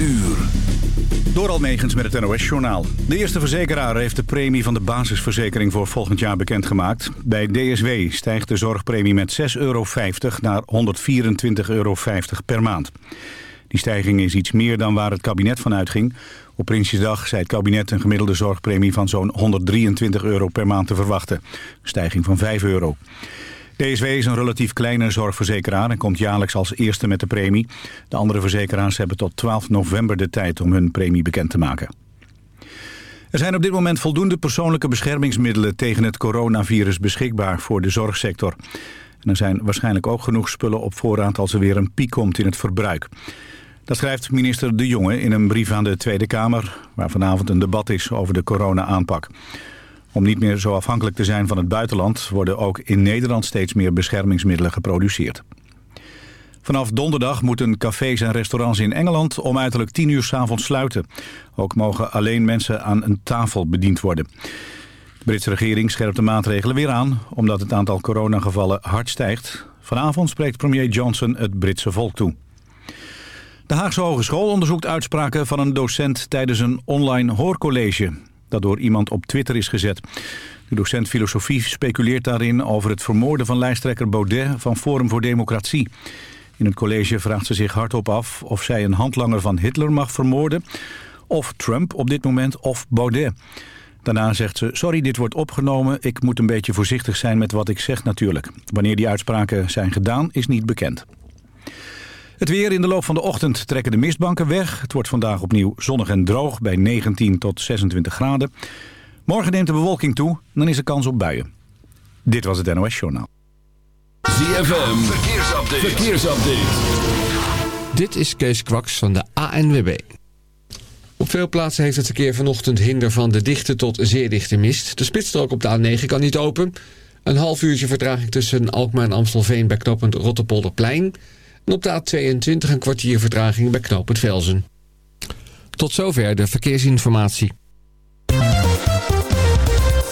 uur. Door Almegens met het NOS-journaal. De eerste verzekeraar heeft de premie van de basisverzekering voor volgend jaar bekendgemaakt. Bij DSW stijgt de zorgpremie met 6,50 euro naar 124,50 euro per maand. Die stijging is iets meer dan waar het kabinet van uitging. Op Prinsjesdag zei het kabinet een gemiddelde zorgpremie van zo'n 123 euro per maand te verwachten. Een stijging van 5 euro. DSW is een relatief kleine zorgverzekeraar en komt jaarlijks als eerste met de premie. De andere verzekeraars hebben tot 12 november de tijd om hun premie bekend te maken. Er zijn op dit moment voldoende persoonlijke beschermingsmiddelen tegen het coronavirus beschikbaar voor de zorgsector. En er zijn waarschijnlijk ook genoeg spullen op voorraad als er weer een piek komt in het verbruik. Dat schrijft minister De Jonge in een brief aan de Tweede Kamer... waar vanavond een debat is over de corona-aanpak. Om niet meer zo afhankelijk te zijn van het buitenland... worden ook in Nederland steeds meer beschermingsmiddelen geproduceerd. Vanaf donderdag moeten cafés en restaurants in Engeland om uiterlijk 10 uur s avonds sluiten. Ook mogen alleen mensen aan een tafel bediend worden. De Britse regering scherpt de maatregelen weer aan... omdat het aantal coronagevallen hard stijgt. Vanavond spreekt premier Johnson het Britse volk toe. De Haagse Hogeschool onderzoekt uitspraken van een docent tijdens een online hoorcollege dat door iemand op Twitter is gezet. De docent filosofie speculeert daarin over het vermoorden van lijsttrekker Baudet van Forum voor Democratie. In het college vraagt ze zich hardop af of zij een handlanger van Hitler mag vermoorden... of Trump op dit moment of Baudet. Daarna zegt ze, sorry dit wordt opgenomen, ik moet een beetje voorzichtig zijn met wat ik zeg natuurlijk. Wanneer die uitspraken zijn gedaan is niet bekend. Het weer in de loop van de ochtend trekken de mistbanken weg. Het wordt vandaag opnieuw zonnig en droog bij 19 tot 26 graden. Morgen neemt de bewolking toe dan is er kans op buien. Dit was het NOS Journaal. ZFM, verkeersupdate. verkeersupdate. Dit is Kees Kwaks van de ANWB. Op veel plaatsen heeft het verkeer vanochtend hinder van de dichte tot zeer dichte mist. De spitsstrook op de A9 kan niet open. Een half uurtje vertraging tussen Alkmaar en Amstelveen bij knooppunt Rotterpolderplein... En op de A22 een kwartier vertraging bij knooppunt Velzen. Tot zover de verkeersinformatie.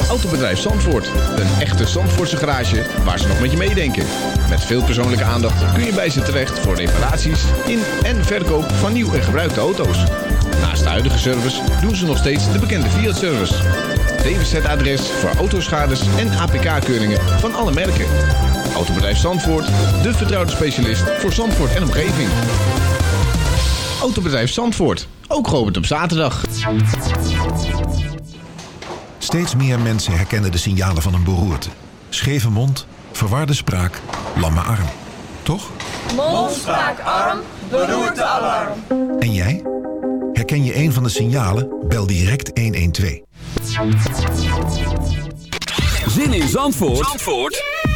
Autobedrijf Zandvoort. Een echte Zandvoortse garage waar ze nog met je meedenken. Met veel persoonlijke aandacht kun je bij ze terecht voor reparaties in en verkoop van nieuw en gebruikte auto's. Naast de huidige service doen ze nog steeds de bekende Fiat-service. DWZ-adres voor autoschades en APK-keuringen van alle merken. Autobedrijf Zandvoort, de vertrouwde specialist voor Zandvoort en omgeving. Autobedrijf Zandvoort, ook geopend op zaterdag. Steeds meer mensen herkennen de signalen van een beroerte. Scheve mond, verwarde spraak, lamme arm. Toch? Mond, spraak, arm, beroerte, alarm. En jij? Herken je een van de signalen? Bel direct 112. Zin in Zandvoort? Zandvoort?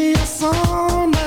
Yes, a song.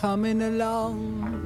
Coming along.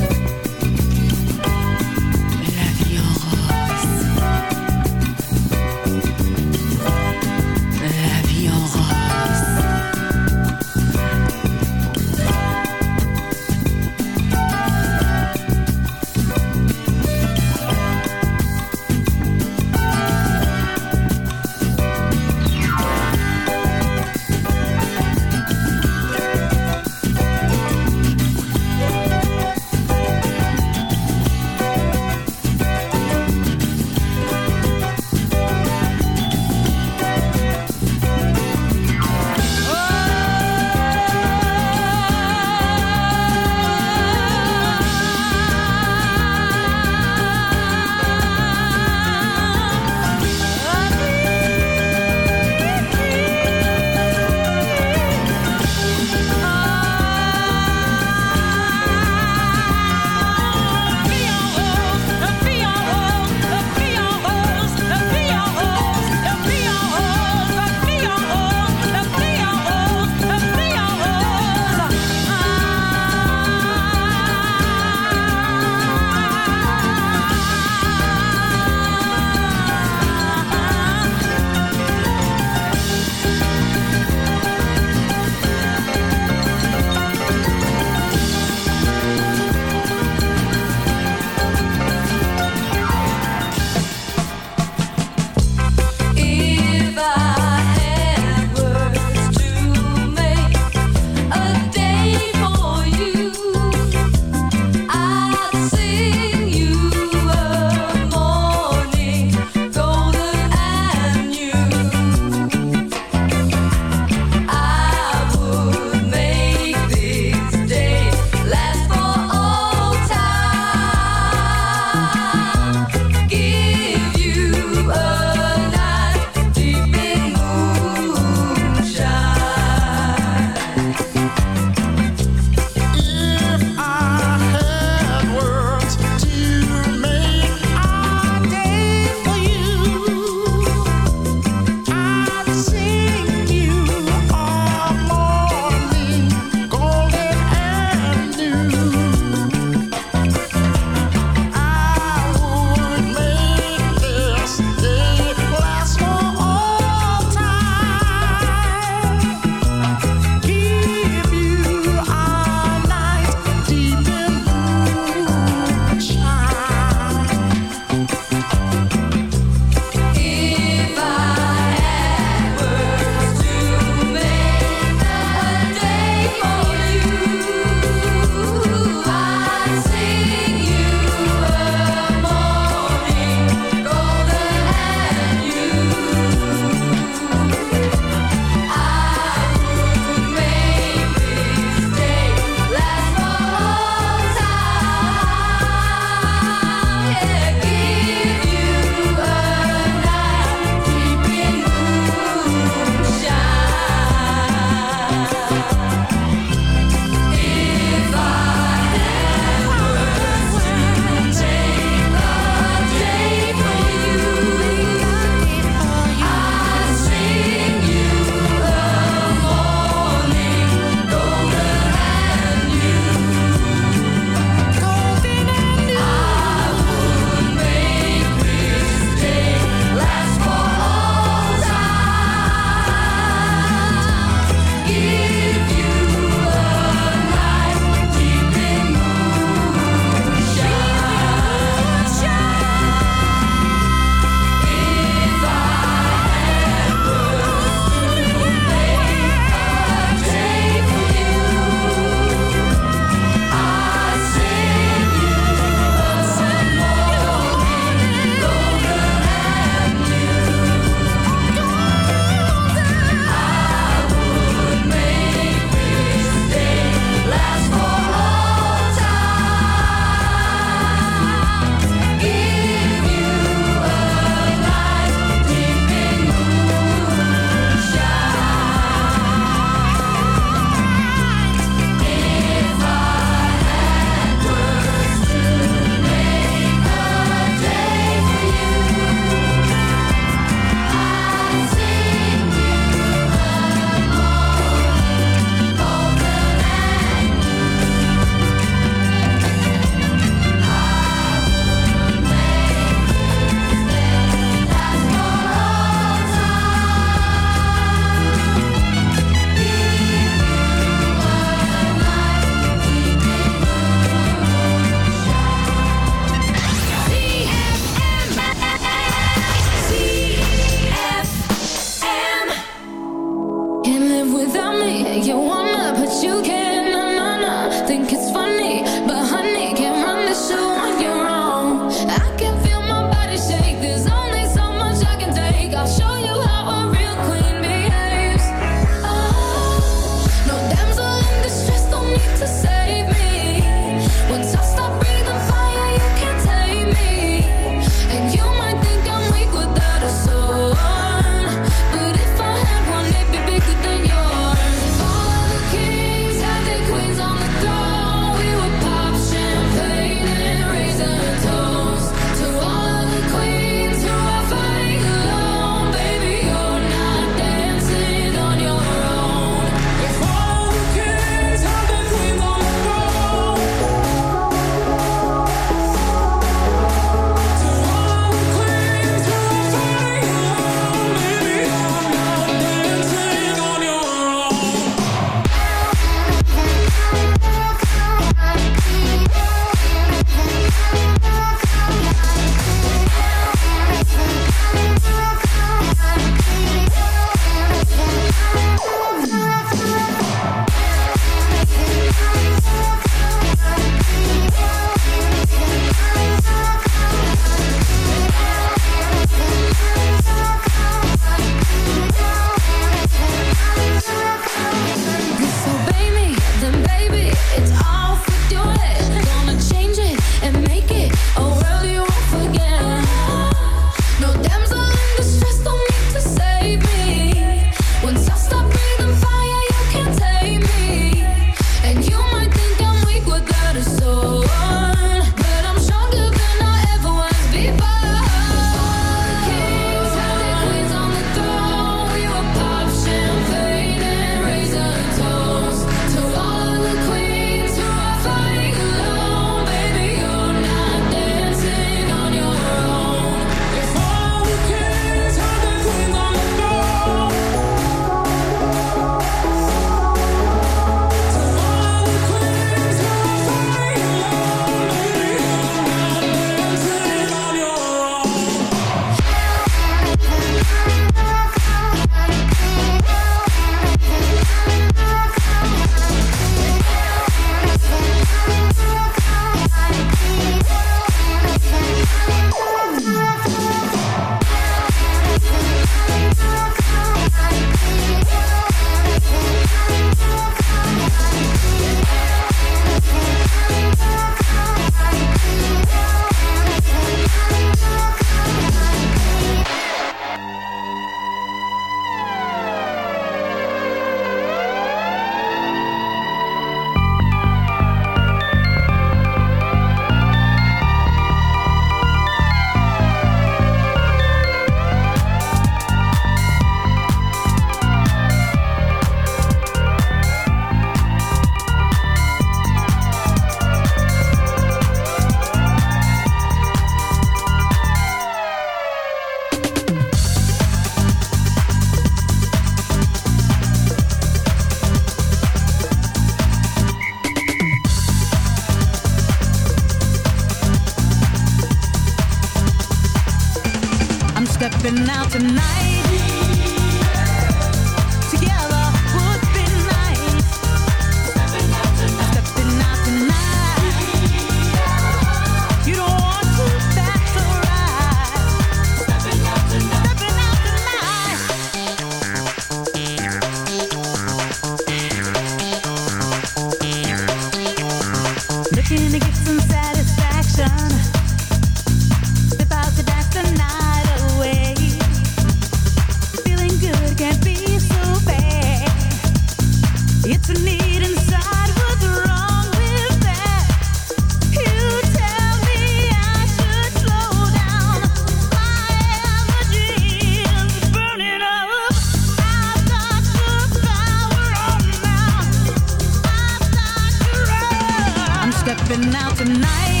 And out tonight.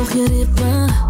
Volg je ritme.